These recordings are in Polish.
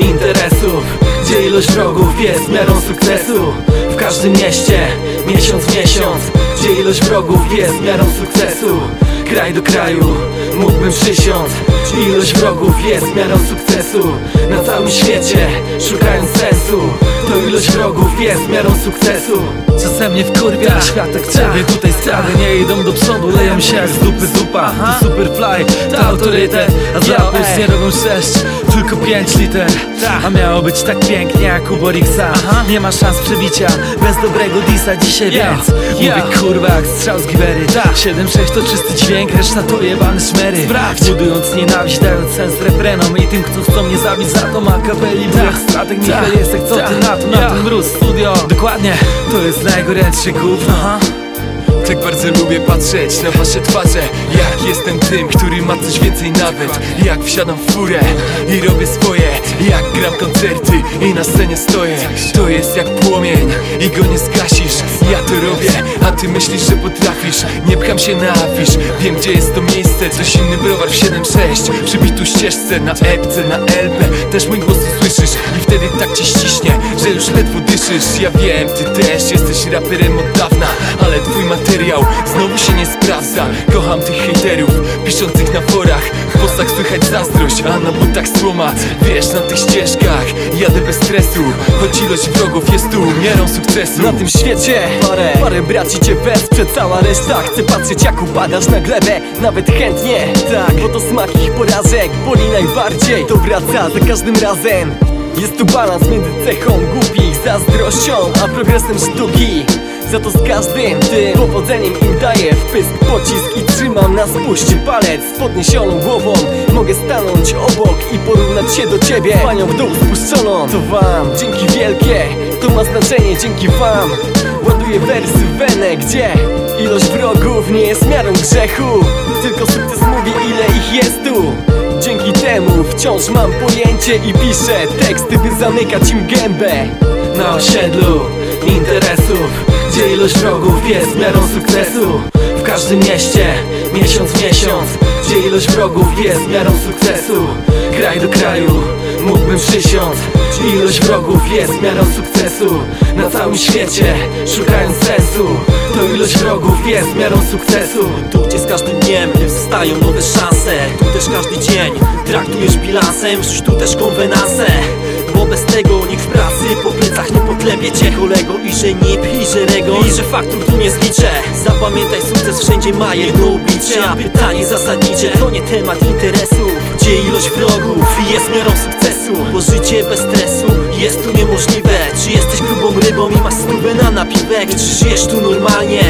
interesów Gdzie ilość wrogów jest miarą sukcesu. W każdym mieście, miesiąc w miesiąc Gdzie ilość wrogów jest miarą sukcesu Kraj do kraju, mógłbym przysiąc Ilość wrogów jest miarą sukcesu. Na całym świecie, szukając sensu To ilość wrogów jest miarą sukcesu. Czasem mnie wkurwia światek ciebie Tutaj sprawy nie idą do przodu Leją się jak z dupy zupa. To superfly, to autorytet A z już nie robią sześć Tylko pięć liter. A miało być tak pięknie jak u Nie ma szans przebicia Bez dobrego disa dzisiaj więc Mówię kurwa jak strzał z giwery 7-6 to czysty dźwięk Reszta to jebane szmery Budując nienawiść Dając sens refrenom I tym kto chcą mnie zabić za to Makapeli Bo jak strateg Michał Jesek Co ty na to, na ten mróz? Studio. Dokładnie. To jest najgorętsze gówno. Tak bardzo lubię patrzeć na wasze twarze. Jak jestem tym, który ma coś więcej nawet. Jak wsiadam w furę i robię swoje. Jak gram koncerty i na scenie stoję. To jest jak płomień i go nie zgasisz Ja to robię, a ty myślisz, że potrafisz. Nie pcham się na afisz, wiem gdzie jest to miejsce. Coś inny browar w 7-6 Przy bitu ścieżce, na epce, na LP Też mój głos usłyszysz i wtedy tak cię ściśnie Że już ledwo dyszysz. Ja wiem, ty też jesteś raperem od dawna Ale twój materiał znowu się nie sprawdza. Kocham tych hejterów, piszących na forach. W postach słychać zazdrość, a na butach słoma. Wiesz, na tych ścieżkach jadę bez stresu Choć ilość wrogów jest tu miarą sukcesu. Na tym świecie parę, parę braci cię wesprze Cała reszta chce patrzeć jak upadasz na glebę. Nawet chętnie, tak, bo to smak ich porażek Boli najbardziej, to wraca za każdym razem. Jest tu balans między cechą głupich zazdrością A progresem sztuki za to z każdym tym powodzeniem im daję wpysk pocisk i trzymam na spuście palec z podniesioną głową. Mogę stanąć obok i porównać się do ciebie Panią w dół spuszczoną. To wam dzięki wielkie To ma znaczenie dzięki wam. Ładuję wersy w wenę Gdzie ilość wrogów nie jest miarą grzechu. Tylko sukces mówi ile ich jest tu. Dzięki temu wciąż mam pojęcie i piszę teksty, by zamykać im gębę na osiedlu ilość wrogów jest miarą sukcesu. W każdym mieście, miesiąc w miesiąc Gdzie ilość wrogów jest miarą sukcesu. Kraj do kraju, mógłbym przysiąc Ilość wrogów jest miarą sukcesu. Na całym świecie, szukając sensu To ilość wrogów jest miarą sukcesu. Tu gdzie z każdym dniem wstają nowe szanse. Tu też każdy dzień traktujesz bilansem Rzuć tu też konwenanse Bo bez tego nikt w pracy po nie cię kolego I że nip, i że rego, i że faktur tu nie zliczę. Zapamiętaj sukces wszędzie ma jedno oblicze A pytanie zasadnicze to nie temat interesu Gdzie ilość wrogów jest miarą sukcesu? Bo życie bez stresu jest tu niemożliwe. Czy jesteś grubą rybą i masz stówę na napiwek? Czy żyjesz tu normalnie?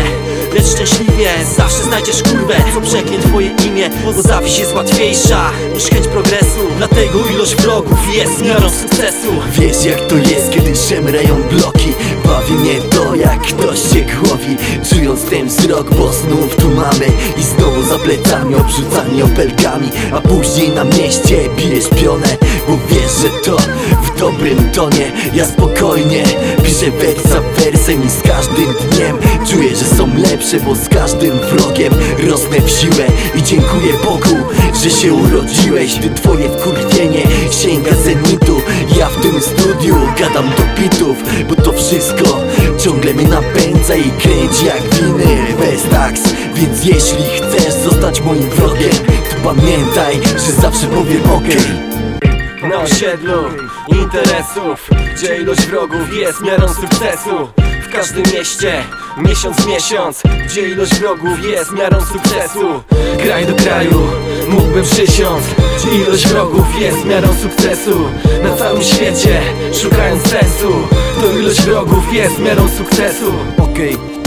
Lecz szczęśliwie? Zawsze znajdziesz kurwę Co przeknie twoje imię Bo zawiść jest łatwiejsza. Niż chęć progresu Dlatego ilość wrogów jest miarą sukcesu. Wiesz jak to jest, kiedy szemrają bloki? Bawi mnie to, jak ktoś cię głowi. Czując ten wzrok, bo znów tu mamy. I znowu za plecami obrzucani opelkami A później na mieście bijesz pionę Bo wiesz, że to w dobrym tonie. Ja spokojnie piszę wers za wersem I z każdym dniem czuję, że są lepsze Bo z każdym wrogiem rosnę w siłę. I dziękuję Bogu, że się urodziłeś Ty twoje wkurwienie sięga zenitu. Ja w tym studiu gadam do bitów Bo to wszystko ciągle mnie napędza i kręci jak winy. Vestax Więc jeśli chcesz zostać moim wrogiem To pamiętaj, że zawsze powiem okej. Na osiedlu interesów Gdzie ilość wrogów jest miarą sukcesu W każdym mieście, miesiąc miesiąc Gdzie ilość wrogów jest miarą sukcesu. Kraj do kraju, mógłbym przysiąc Ilość wrogów jest miarą sukcesu. Na całym świecie, szukając sensu To ilość wrogów jest miarą sukcesu. Okej, okej